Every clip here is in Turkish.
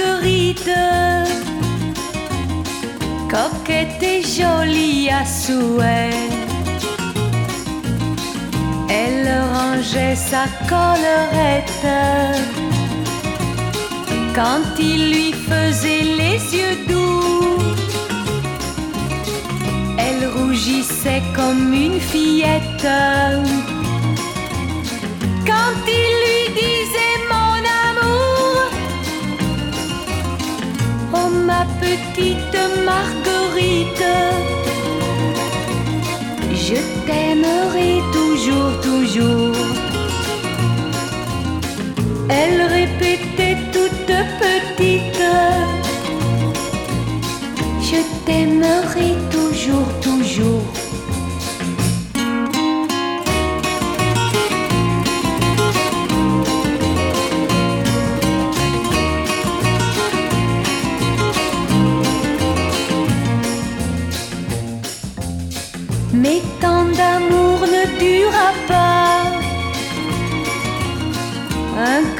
marguerite, coquette et jolie à souhait. Elle rangeait sa collerette quand il lui faisait les yeux doux. Elle rougissait comme une fillette quand il ma petite Marguerite, je t'aimerai toujours, toujours. Elle répétait toute petite, je t'aimerai toujours, toujours.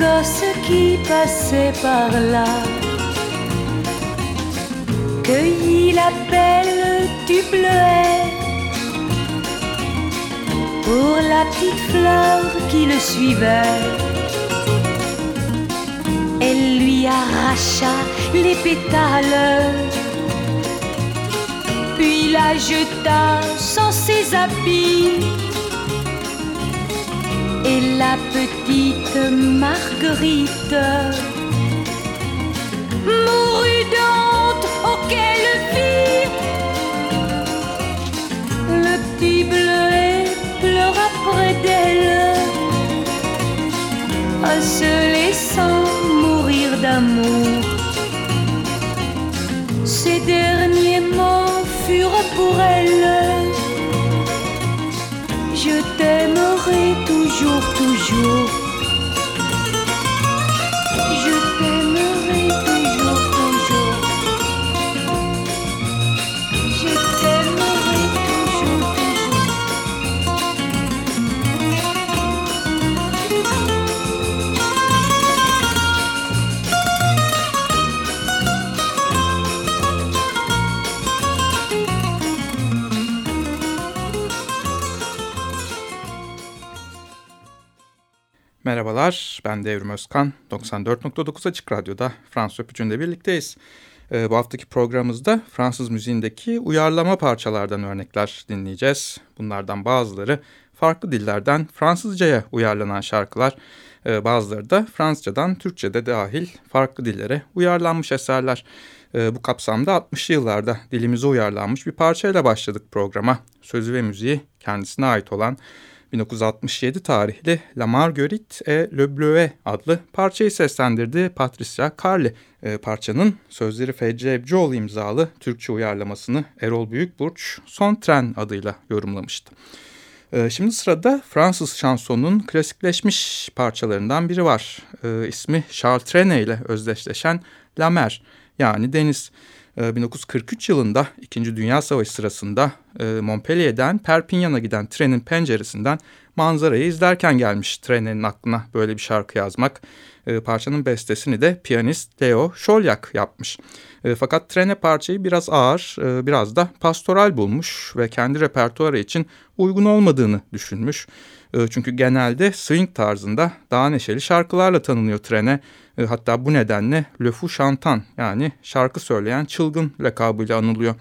Gosse qui passait par là cueillit la belle du bleuet pour la petite fleur qui le suivait. Elle lui arracha les pétales puis la jeta sans ses habits. Et la petite Marguerite mourut d'honte auquel vit le petit bleuet pleura près d'elle. En Merhabalar, ben Devrim Özkan. 94.9 Açık Radyo'da Fransız Öpücü'nde birlikteyiz. Ee, bu haftaki programımızda Fransız müziğindeki uyarlama parçalardan örnekler dinleyeceğiz. Bunlardan bazıları farklı dillerden Fransızcaya uyarlanan şarkılar, ee, bazıları da Fransızcadan Türkçe'de dahil farklı dillere uyarlanmış eserler. Ee, bu kapsamda 60'lı yıllarda dilimize uyarlanmış bir parçayla başladık programa. Sözü ve müziği kendisine ait olan 1967 tarihli La Marguerite et Le Bleuet adlı parçayı seslendirdi Patricia Carli. E, parçanın sözleri Fecri Ebcioğlu imzalı Türkçe uyarlamasını Erol Büyükburç Son Tren adıyla yorumlamıştı. E, şimdi sırada Fransız şansonunun klasikleşmiş parçalarından biri var. E, ismi Charles Trenet ile özdeşleşen La Mer yani Deniz. 1943 yılında 2. Dünya Savaşı sırasında Montpellier'den Perpignan'a giden trenin penceresinden manzarayı izlerken gelmiş trenin aklına böyle bir şarkı yazmak. Parçanın bestesini de piyanist Leo Şolyak yapmış. Fakat trene parçayı biraz ağır, biraz da pastoral bulmuş ve kendi repertuarı için uygun olmadığını düşünmüş. Çünkü genelde swing tarzında daha neşeli şarkılarla tanınıyor trene. Hatta bu nedenle Le Fou Chantant yani şarkı söyleyen çılgın lakabıyla anılıyor.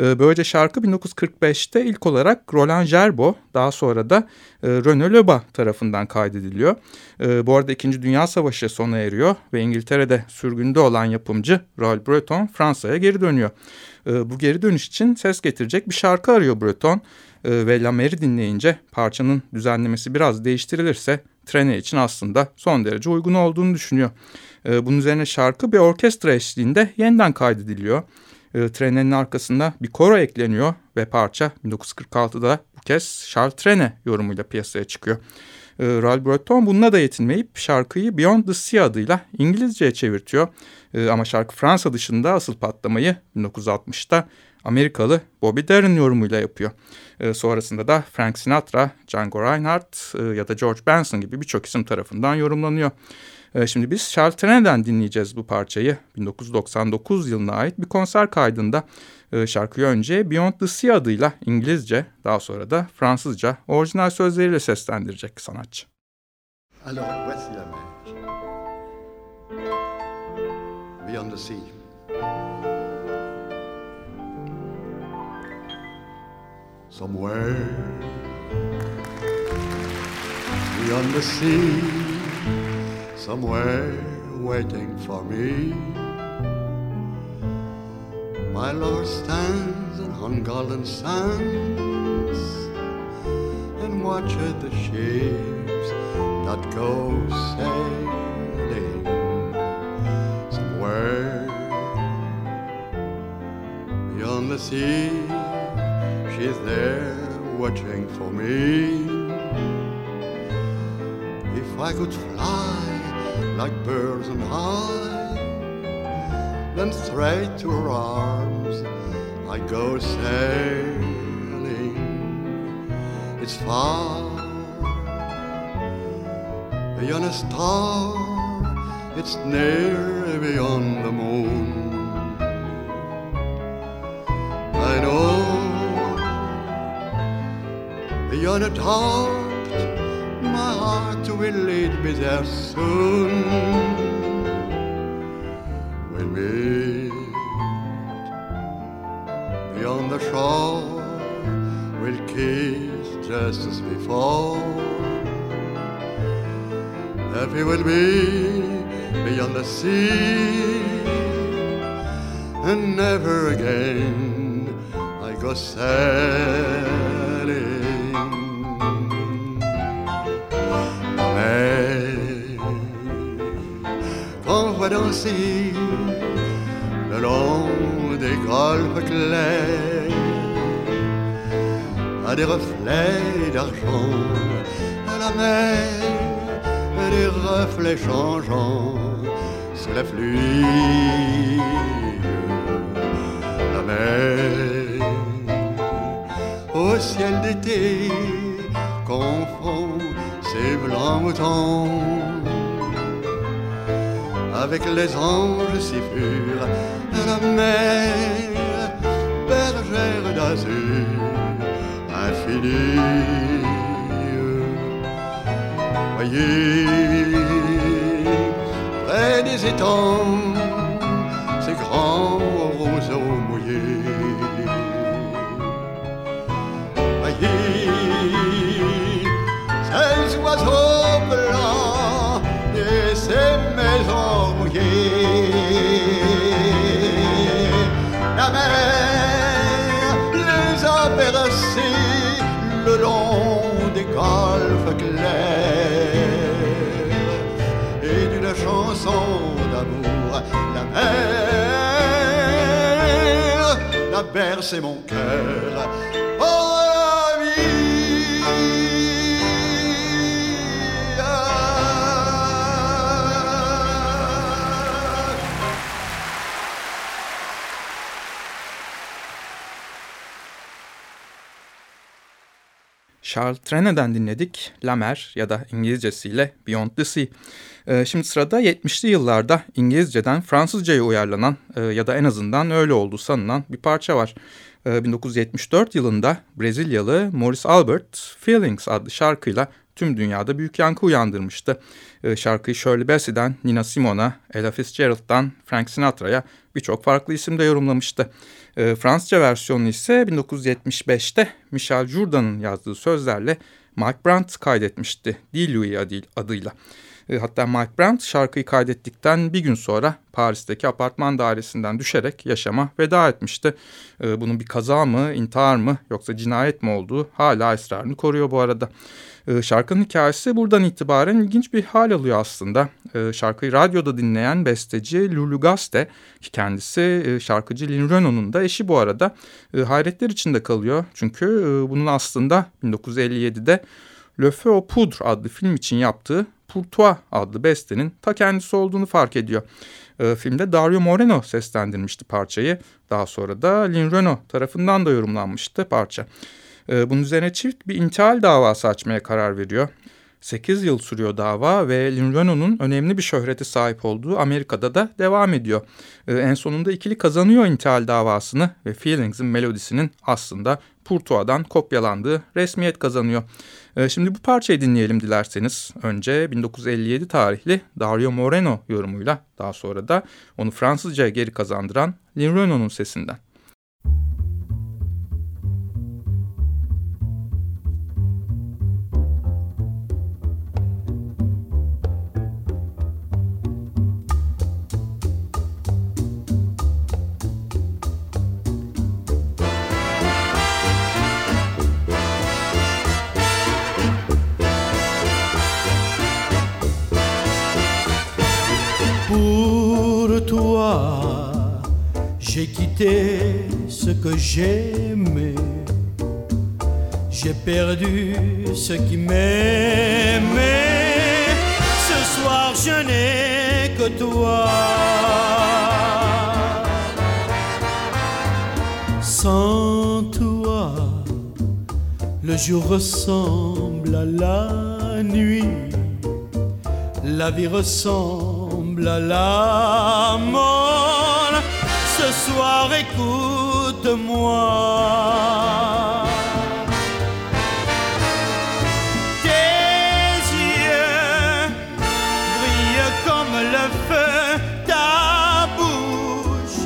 Böylece şarkı 1945'te ilk olarak Roland Gerbo daha sonra da René Loba tarafından kaydediliyor. Bu arada 2. Dünya Savaşı sona eriyor ve İngiltere'de sürgünde olan yapımcı Royal Breton Fransa'ya geri dönüyor. Bu geri dönüş için ses getirecek bir şarkı arıyor Breton ve La Mer'i dinleyince parçanın düzenlemesi biraz değiştirilirse trene için aslında son derece uygun olduğunu düşünüyor. Bunun üzerine şarkı bir orkestra eşliğinde yeniden kaydediliyor. Trenenin arkasında bir koro ekleniyor ve parça 1946'da bu kez Charles Trene yorumuyla piyasaya çıkıyor. E, Ral Breton bununla da yetinmeyip şarkıyı Beyond the Sea adıyla İngilizceye çevirtiyor. E, ama şarkı Fransa dışında asıl patlamayı 1960'ta Amerikalı Bobby Darin yorumuyla yapıyor. E, sonrasında da Frank Sinatra, Django Reinhardt e, ya da George Benson gibi birçok isim tarafından yorumlanıyor. E, şimdi biz Charles Trene'den dinleyeceğiz bu parçayı. 1999 yılına ait bir konser kaydında e, şarkıyı önce Beyond the Sea adıyla İngilizce daha sonra da Fransızca orijinal sözleriyle seslendirecek sanatçı. Alors voici la mer. Beyond the Sea. Somewhere beyond the sea, somewhere waiting for me. My Lord stands on golden sands and watches the ships that go sailing somewhere beyond the sea. She's there watching for me. If I could fly like birds on high then straight to her arms I go sailing. It's far beyond a star, it's near beyond the moon. I know beyond a my heart will lead me there soon We meet beyond the shore. We'll kiss just as before. Happy will be beyond the sea, and never again I go sailing. Danser le long des golfes clairs, à des reflets d'argent, à la mer, des reflets changeants sous la pluie. La mer, au ciel d'été, confond ses blancs moutons avec les anges si purs la mer, bergère d'azur infinie. Voyez, près des étangs, ces grands roseaux mouillés. Voyez, ces oiseaux La mer les a bercés le long des golfes clairs et d'une chanson d'amour. La mer a bercé mon cœur. Charles Trene'den dinledik. La Mer ya da İngilizcesiyle Beyond the Sea. Ee, şimdi sırada 70'li yıllarda İngilizceden Fransızcaya uyarlanan e, ya da en azından öyle olduğu sanılan bir parça var. 1974 ee, yılında Brezilyalı Maurice Albert Feelings adlı şarkıyla tüm dünyada büyük yankı uyandırmıştı. Ee, şarkıyı Shirley Bassey'den Nina Simone'a, Ella Fitzgerald'dan Frank Sinatra'ya birçok farklı isimde yorumlamıştı. E, Fransızca versiyonu ise 1975'te Michel Jourdan'ın yazdığı sözlerle Mike Brandt kaydetmişti. D. Adıyla. E, hatta Mike Brandt şarkıyı kaydettikten bir gün sonra Paris'teki apartman dairesinden düşerek yaşama veda etmişti. E, bunun bir kaza mı, intihar mı yoksa cinayet mi olduğu hala esrarını koruyor bu arada. E, şarkının hikayesi buradan itibaren ilginç bir hal alıyor aslında. E, şarkıyı radyoda dinleyen besteci Lulu Gaste, kendisi e, şarkıcı Lin Renault'un da eşi bu arada e, hayretler içinde kalıyor. Çünkü e, bunun aslında 1957'de Le Feu Poudre adlı film için yaptığı Pourtois adlı bestenin ta kendisi olduğunu fark ediyor. E, filmde Dario Moreno seslendirmişti parçayı. Daha sonra da Lin Renault tarafından da yorumlanmıştı parça. E, bunun üzerine çift bir intihal davası açmaya karar veriyor. 8 yıl sürüyor dava ve Lin önemli bir şöhrete sahip olduğu Amerika'da da devam ediyor. Ee, en sonunda ikili kazanıyor intihal davasını ve Feelings'in melodisinin aslında Purtua'dan kopyalandığı resmiyet kazanıyor. Ee, şimdi bu parçayı dinleyelim dilerseniz. Önce 1957 tarihli Dario Moreno yorumuyla daha sonra da onu Fransızca'ya geri kazandıran Lin sesinden. J'ai quitté ce que j'aimais. J'ai perdu ce qui m'aimait. Ce soir, je n'ai que toi. Sans toi, le jour ressemble à la nuit. La vie ressemble à la mort ce soir, écoute-moi. Tes yeux brillent comme le feu, ta bouche.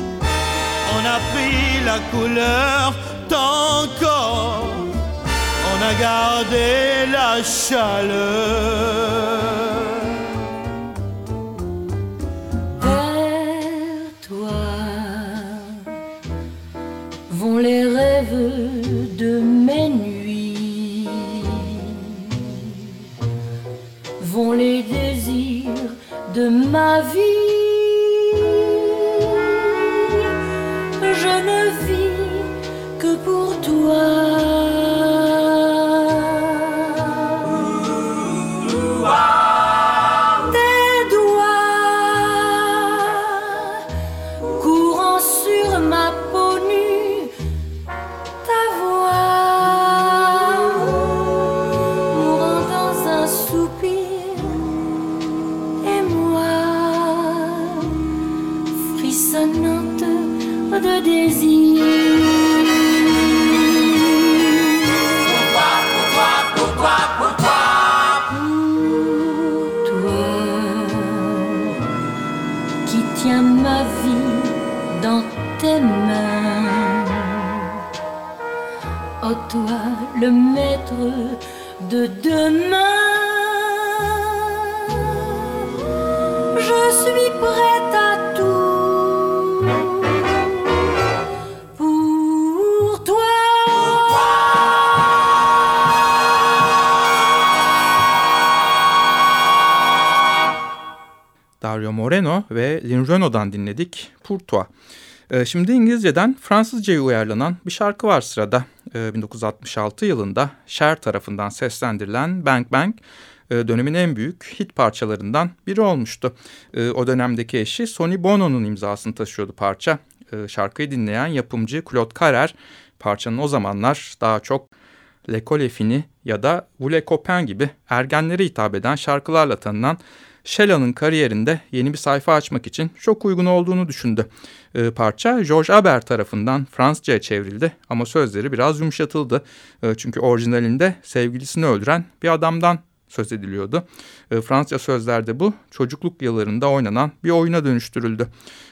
On a pris la couleur, ton corps. On a gardé la chaleur. les rêves de mes nuits, vont les désirs de ma vie. Dario Moreno ve Lin Renault'dan dinledik Pour Toi. Ee, şimdi İngilizceden Fransızca'ya uyarlanan bir şarkı var sırada. 1966 yılında Cher tarafından seslendirilen Bang Bang e, dönemin en büyük hit parçalarından biri olmuştu. E, o dönemdeki eşi Sonny Bono'nun imzasını taşıyordu parça. Şarkıyı dinleyen yapımcı Claude Carrer parçanın o zamanlar daha çok L'Ecole Fini ya da Vous Copain gibi ergenlere hitap eden şarkılarla tanınan Shella'nın kariyerinde yeni bir sayfa açmak için çok uygun olduğunu düşündü. E, parça George Aber tarafından Fransızca'ya çevrildi ama sözleri biraz yumuşatıldı. E, çünkü orijinalinde sevgilisini öldüren bir adamdan söz ediliyordu. E, Fransızca sözlerde bu çocukluk yıllarında oynanan bir oyuna dönüştürüldü.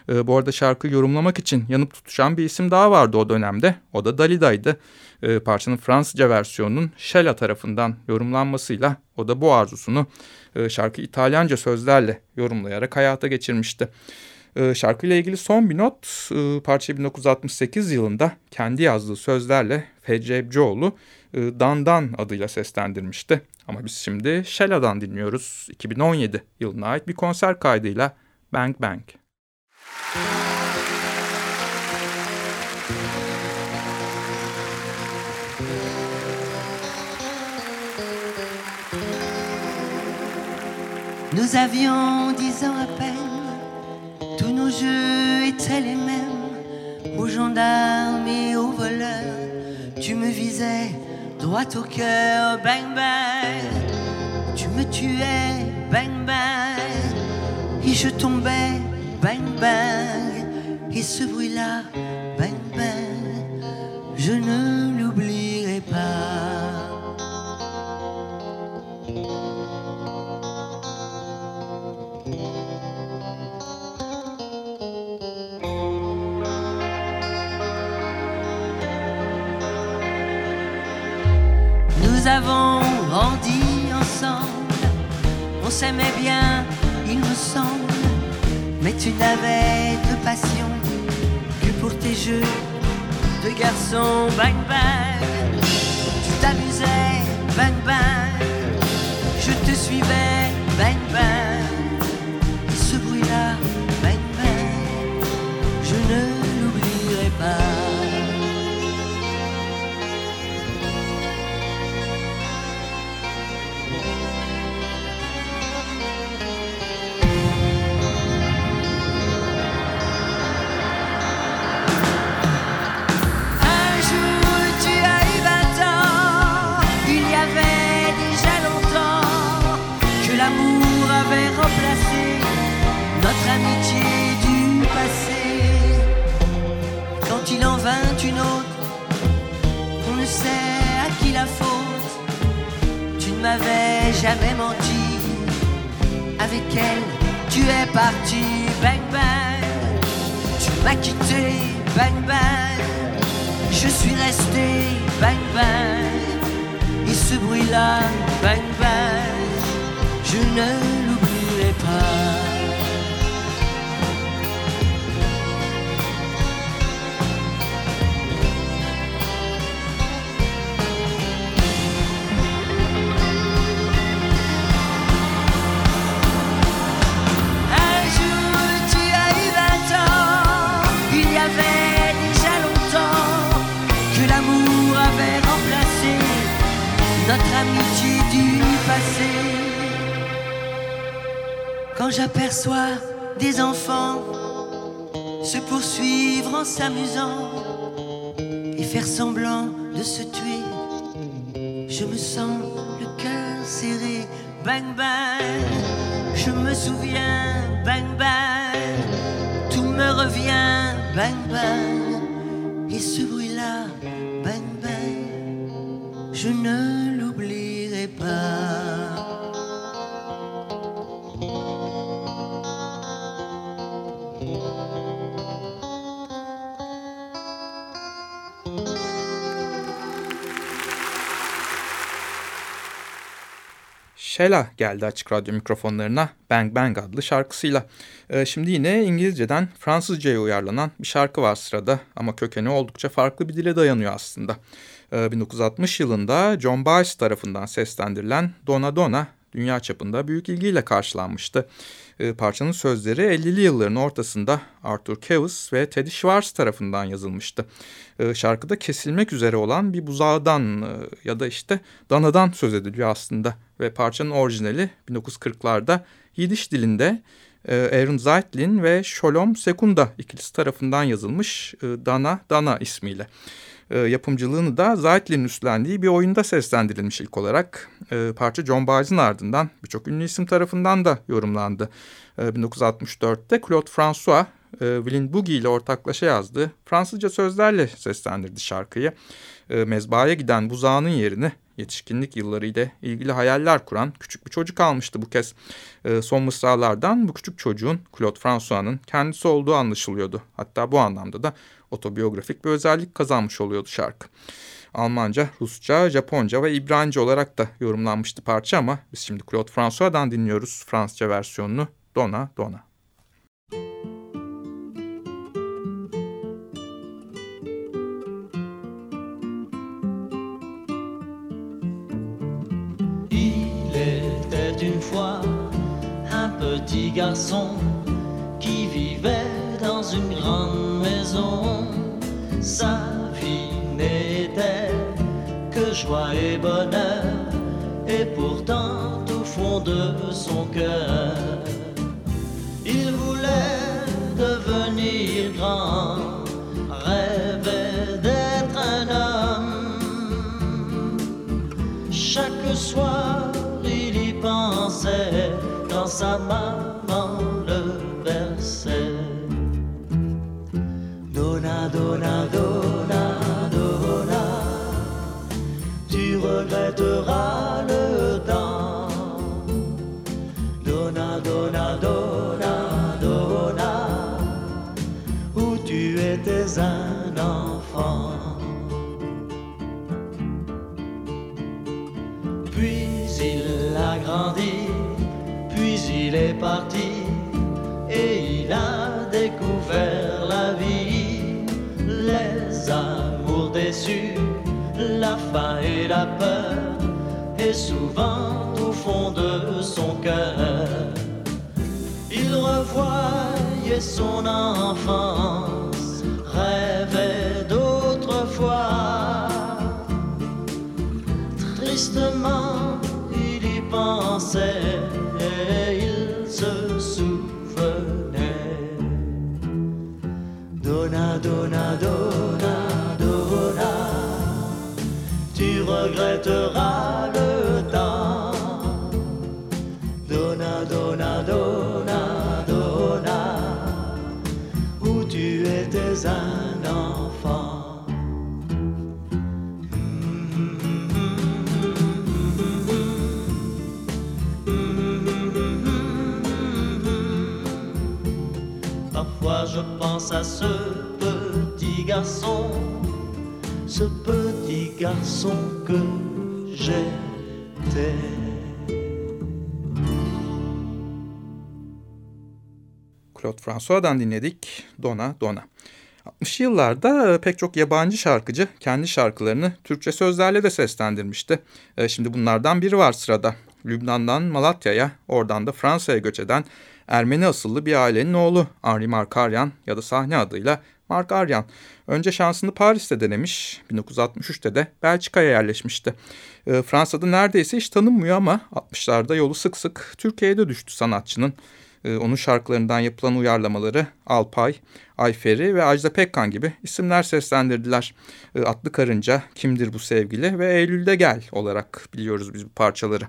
E, bu arada şarkı yorumlamak için yanıp tutuşan bir isim daha vardı o dönemde. O da Dalida'ydı. E, parçanın Fransızca versiyonunun Shella tarafından yorumlanmasıyla o da bu arzusunu e, şarkı İtalyanca sözlerle yorumlayarak hayata geçirmişti. E, şarkıyla ilgili son bir not e, parçayı 1968 yılında kendi yazdığı sözlerle Fecri Ebcioğlu e, Dandan adıyla seslendirmişti. Ama biz şimdi Shella'dan dinliyoruz. 2017 yılına ait bir konser kaydıyla Bang Bang. Müzik Nous avions dix ans à peine, tous nos jeux étaient les mêmes, aux gendarmes et aux voleurs. Tu me visais droit au cœur, bang bang. Tu me tuais, bang bang. Et je tombais, bang bang. Et ce bruit-là, bang bang, je ne s'aimait bien, il me semble, mais tu n'avais de passion que pour tes jeux de garçon, bang bang. Tu t'amusais, bang bang, je te suivais, bang bang. Et ce bruit-là, que l'amour avait remplacé notre amitié du passé. Quand il en vint une autre, on ne sait à qui la faute. Tu ne m'avais jamais menti, avec elle tu es parti, bang bang. Tu m'as quitté, bang bang. Je suis resté, bang bang. Et ce bruit-là, bang bang, je ne l'oublierai pas. Un jour tu as eu un temps Il y avait déjà longtemps Que l'amour avait remplacé Notre amitié du passé. Quand j'aperçois des enfants se poursuivre en s'amusant et faire semblant de se tuer, je me sens le cœur serré, bang bang. Je me souviens, bang bang. Tout me revient, bang bang. Et ce bruit-là, bang bang, je ne Sheila geldi açık radyo mikrofonlarına Bang Bang adlı şarkısıyla. Ee, şimdi yine İngilizceden Fransızcaya uyarlanan bir şarkı var sırada ama kökeni oldukça farklı bir dile dayanıyor aslında. Ee, 1960 yılında John Baez tarafından seslendirilen Dona Dona dünya çapında büyük ilgiyle karşılanmıştı. Ee, parçanın sözleri 50'li yılların ortasında Arthur Kavus ve Teddy Schwartz tarafından yazılmıştı. Ee, şarkıda kesilmek üzere olan bir buzağdan e, ya da işte danadan söz ediliyor aslında. Ve parçanın orijinali 1940'larda Yidiş dilinde e, Aaron Zeitlin ve Sholom Sekunda ikilisi tarafından yazılmış e, Dana Dana ismiyle. E, yapımcılığını da Zeitlin'in üstlendiği bir oyunda seslendirilmiş ilk olarak. E, parça John Baez'in ardından birçok ünlü isim tarafından da yorumlandı. E, 1964'te Claude François, e, Willin Boogie ile ortaklaşa yazdığı Fransızca sözlerle seslendirdi şarkıyı. E, mezbahaya giden buzağının yerini yetişkinlik yıllarıyla ilgili hayaller kuran küçük bir çocuk almıştı bu kez. E, son mısralardan bu küçük çocuğun Claude François'nın kendisi olduğu anlaşılıyordu. Hatta bu anlamda da otobiyografik bir özellik kazanmış oluyordu şarkı. Almanca, Rusça, Japonca ve İbranice olarak da yorumlanmıştı parça ama biz şimdi Claude François'dan dinliyoruz Fransızca versiyonunu Dona Dona. Petit garçon qui vivait dans une grande maison. Sa vie n'était que joie et bonheur. Et pourtant, au fond de son cœur, il voulait devenir grand, rêvait d'être un homme. Chaque soir, sa maman le versait. Donna, donna, donna, donna, tu regretteras et la peur, et souvent au fond de son cœur, il revoyait son enfance, Claude François'dan dinledik Dona Dona. 60'lı yıllarda pek çok yabancı şarkıcı kendi şarkılarını Türkçe sözlerle de seslendirmişti. E, Şimdi bunlardan biri var sırada. Lübnan'dan Malatya'ya, oradan da Fransa'ya göç eden Ermeni asıllı bir ailenin oğlu Henri Markaryan ya da sahne adıyla Mark Aryan. Önce şansını Paris'te denemiş, 1963'te de Belçika'ya yerleşmişti. E, Fransa'da neredeyse hiç tanınmıyor ama 60'larda yolu sık sık Türkiye'de düştü sanatçının. Ee, onun şarkılarından yapılan uyarlamaları Alpay, Ayferi ve Ajda Pekkan gibi isimler seslendirdiler. Ee, Atlı Karınca, Kimdir Bu Sevgili ve Eylül'de Gel olarak biliyoruz biz bu parçaları.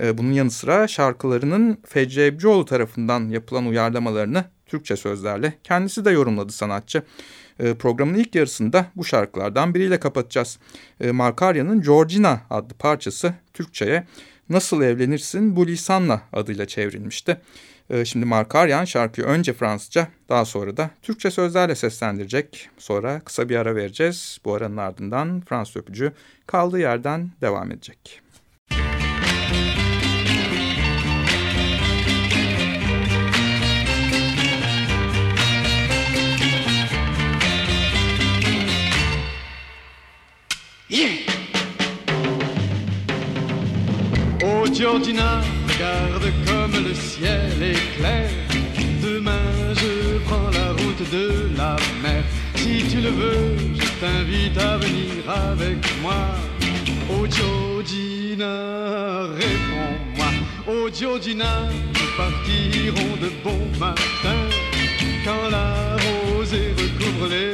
Ee, Bunun yanı sıra şarkılarının Fecri Ebcioğlu tarafından yapılan uyarlamalarını Türkçe sözlerle kendisi de yorumladı sanatçı. Programın ilk yarısında bu şarkılardan biriyle kapatacağız. Markarya'nın Georgina adlı parçası Türkçe'ye Nasıl Evlenirsin Bu Lisanla adıyla çevrilmişti. Ee, Şimdi Markaryan şarkıyı önce Fransızca daha sonra da Türkçe sözlerle seslendirecek. Sonra kısa bir ara vereceğiz. Bu aranın ardından Fransız öpücü kaldığı yerden devam edecek. Oh Georgina, regarde comme le ciel est clair. Demain je prends la route de la mer. Si tu le veux, je t'invite à venir avec moi. Oh Georgina, réponds-moi. Oh Georgina, nous partirons de bon matin. Quand la rosée recouvre les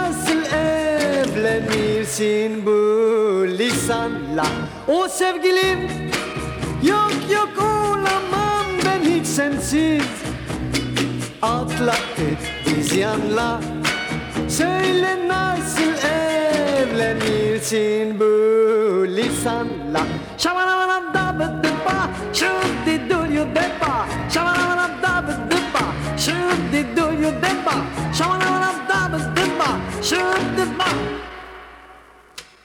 evlenirsin bu lisanla? O sevgilim yok yok olamam ben hiç sensiz. Atlattık biz yanla. Söyle nasıl evlenirsin bu lisanla. Şamanam da bıdıpa Şıddi duyu depa Şamanam da bıdıpa Şıddi duyu depa Şamanam da bıdıpa shoot the ba.